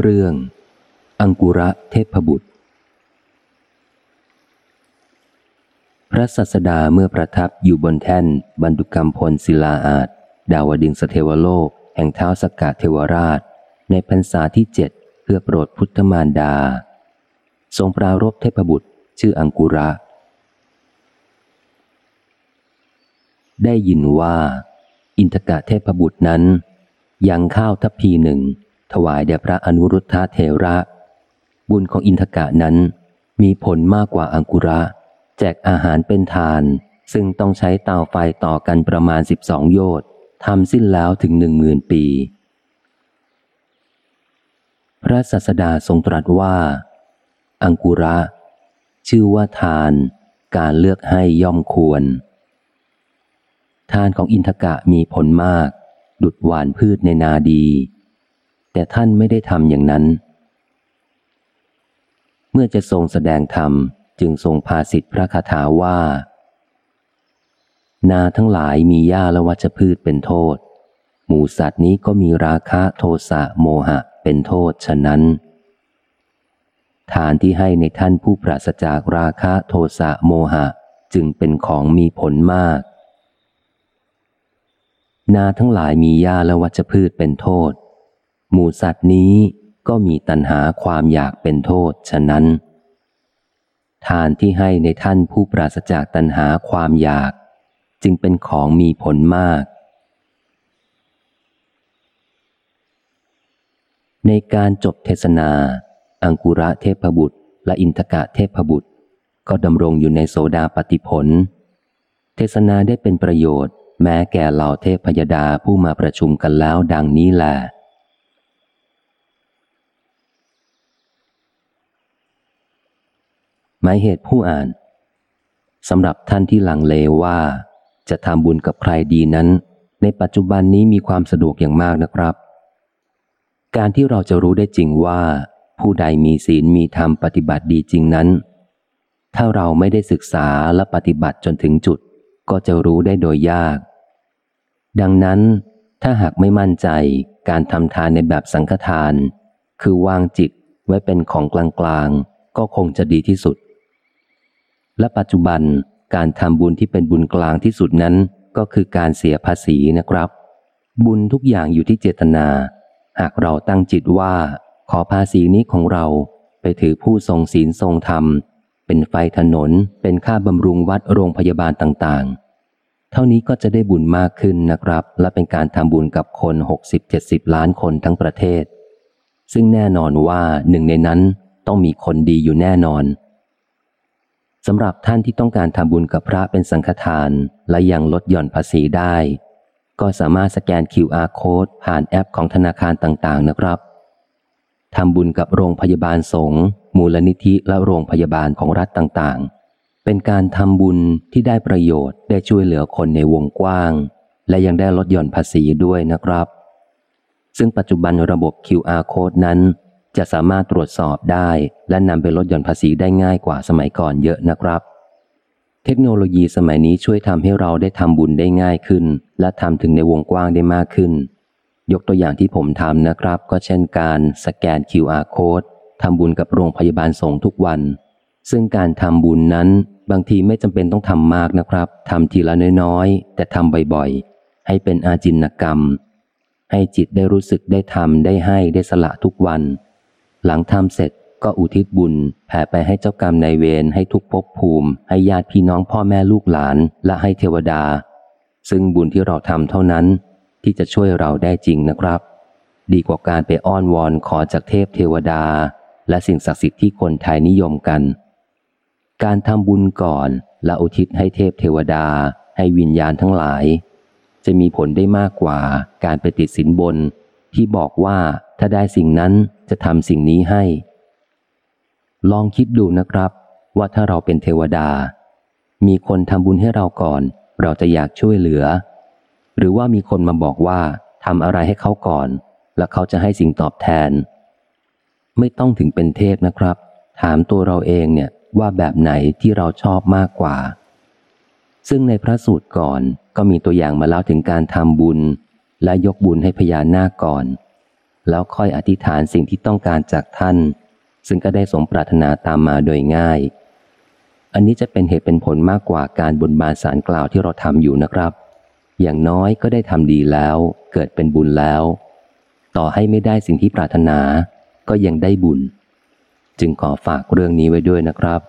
เรื่อง อังกุระเทพบุตร พระสัสดาเมื่อประทับอยู่บนแท่น บรรดุกรรมพลศิลาอาจ ดาวดึงสเทวโลก แห่งเท้าสกกาเทวราช ในพรรษาที่เจ็ดเพื่อโปรดพุทธมารดา ทรงปรารบเทพบุตร ชื่ออังกุระ ได้ยินว่า อินทกะเทพบุตรนั้นยังข้าวทัพพีหนึ่ง ถวายแด่พระอนุรุทธาเทระ บุญของอินทกะนั้น มีผลมากกว่าอังกุระ แจกอาหารเป็นทาน ซึ่งต้องใช้เตาไฟต่อกันประมาณสิบสองโยชน์ทำสิ้นแล้วถึงหนึ่งหมื่นปี พระสัสดาทรงตรัสว่า อังกุระ ชื่อว่าทาน การเลือกให้ย่อมควร ทานของอินทกะมีผลมาก ดุดหวานพืชในนาดี แต่ท่านไม่ได้ทำอย่างนั้น เมื่อจะทรงแสดงธรรมจึงทรงพาสิทธิพระคาถาว่า นาทั้งหลายมีหญ้าและวัชพืชเป็นโทษ หมูสัตว์นี้ก็มีราคะโทสะโมหะเป็นโทษฉะนั้น ทานที่ให้ในท่านผู้ปราศจากราคะโทสะโมหะจึงเป็นของมีผลมาก นาทั้งหลายมีหญ้าและวัชพืชเป็นโทษ หมูสัตว์นี้ก็มีตัณหาความอยากเป็นโทษฉะนั้น ทานที่ให้ในท่านผู้ปราศจากตัณหาความอยาก จึงเป็นของมีผลมาก ในการจบเทศนา อังกุระเทพบุตร และอินทกะเทพบุตร ก็ดำรงอยู่ในโสดาปฏิผล เทศนาได้เป็นประโยชน์ แม้แก่เหล่าเทพพยดาผู้มาประชุมกันแล้วดังนี้แหละ หมายเหตุผู้อ่านสำหรับท่านที่หลังเลว่า จะทำบุญกับใครดีนั้น ในปัจจุบันนี้มีความสะดวกอย่างมากนะครับ การที่เราจะรู้ได้จริงว่า ผู้ใดมีศีลมีธรรมปฏิบัติดีจริงนั้น ถ้าเราไม่ได้ศึกษาและปฏิบัติจนถึงจุด ก็จะรู้ได้โดยยาก ดังนั้น ถ้าหากไม่มั่นใจการทำทานในแบบสังฆทาน คือวางจิตไว้เป็นของกลางๆก็คงจะดีที่สุด และปัจจุบันการทำบุญที่เป็นบุญกลางที่สุดนั้นก็คือการเสียภาษีนะครับ บุญทุกอย่างอยู่ที่เจตนา หากเราตั้งจิตว่า ขอภาษีนี้ของเราไปถือผู้ทรงศีลทรงธรรม เป็นไฟถนน เป็นค่าบำรุงวัดโรงพยาบาลต่างๆ เท่านี้ก็จะได้บุญมากขึ้นนะครับ และเป็นการทำบุญกับคน 60-70 ล้านคนทั้งประเทศ ซึ่งแน่นอนว่าหนึ่งในนั้นต้องมีคนดีอยู่แน่นอน สำหรับท่านที่ต้องการทำบุญกับพระเป็นสังฆทาน และยังลดหย่อนภาษีได้ ก็สามารถสแกน QR code ผ่านแอปของธนาคารต่างๆ นะครับทำบุญกับโรงพยาบาลสงฆ์มูลนิธิและโรงพยาบาลของรัฐต่างๆ เป็นการทำบุญที่ได้ประโยชน์ได้ช่วยเหลือคนในวงกว้าง และยังได้ลดหย่อนภาษีด้วยนะครับ ซึ่งปัจจุบันระบบ QR code นั้น จะสามารถตรวจสอบได้ และนำไปลดหย่อนภาษีได้ง่ายกว่าสมัยก่อนเยอะนะครับ เทคโนโลยีสมัยนี้ช่วยทำให้เราได้ทำบุญได้ง่ายขึ้น และทำถึงในวงกว้างได้มากขึ้น ยกตัวอย่างที่ผมทำนะครับ ก็เช่นการสแกน QR code ทำบุญกับโรงพยาบาลสงทุกวัน ซึ่งการทำบุญนั้นบางทีไม่จำเป็นต้องทำมากนะครับทำทีละน้อยๆ แต่ทำบ่อยๆ ให้เป็นอาจินกรรม ให้จิตได้รู้สึกได้ทำได้ให้ได้สละทุกวัน หลังทำเสร็จก็อุทิศบุญแผ่ไปให้เจ้ากรรมนายเวรให้ทุกภพภูมิ ให้ญาติพี่น้องพ่อแม่ลูกหลาน และให้เทวดา ซึ่งบุญที่เราทำเท่านั้น ที่จะช่วยเราได้จริงนะครับ ดีกว่าการไปอ้อนวอนขอจากเทพเทวดา และสิ่งศักดิ์สิทธิ์ที่คนไทยนิยมกัน การทำบุญก่อนและอุทิศให้เทพเทวดา ให้วิญญาณทั้งหลาย จะมีผลได้มากกว่าการไปติดสินบน ที่บอกว่าถ้าได้สิ่งนั้นจะทำสิ่งนี้ให้ ลองคิดดูนะครับ ว่าถ้าเราเป็นเทวดา มีคนทำบุญให้เราก่อน เราจะอยากช่วยเหลือ หรือว่ามีคนมาบอกว่าทำอะไรให้เขาก่อน แล้วเขาจะให้สิ่งตอบแทน ไม่ต้องถึงเป็นเทพนะครับ ถามตัวเราเองเนี่ยว่าแบบไหนที่เราชอบมากกว่า ซึ่งในพระสูตรก่อนก็มีตัวอย่างมาเล่าถึงการทำบุญ และยกบุญให้พญานาคก่อน แล้วค่อยอธิษฐานสิ่งที่ต้องการจากท่าน ซึ่งก็ได้สมปรารถนาตามมาโดยง่าย อันนี้จะเป็นเหตุเป็นผลมากกว่าการบนบานสารกล่าวที่เราทำอยู่นะครับ อย่างน้อยก็ได้ทำดีแล้ว เกิดเป็นบุญแล้ว ต่อให้ไม่ได้สิ่งที่ปรารถนา ก็ยังได้บุญ จึงขอฝากเรื่องนี้ไว้ด้วยนะครับ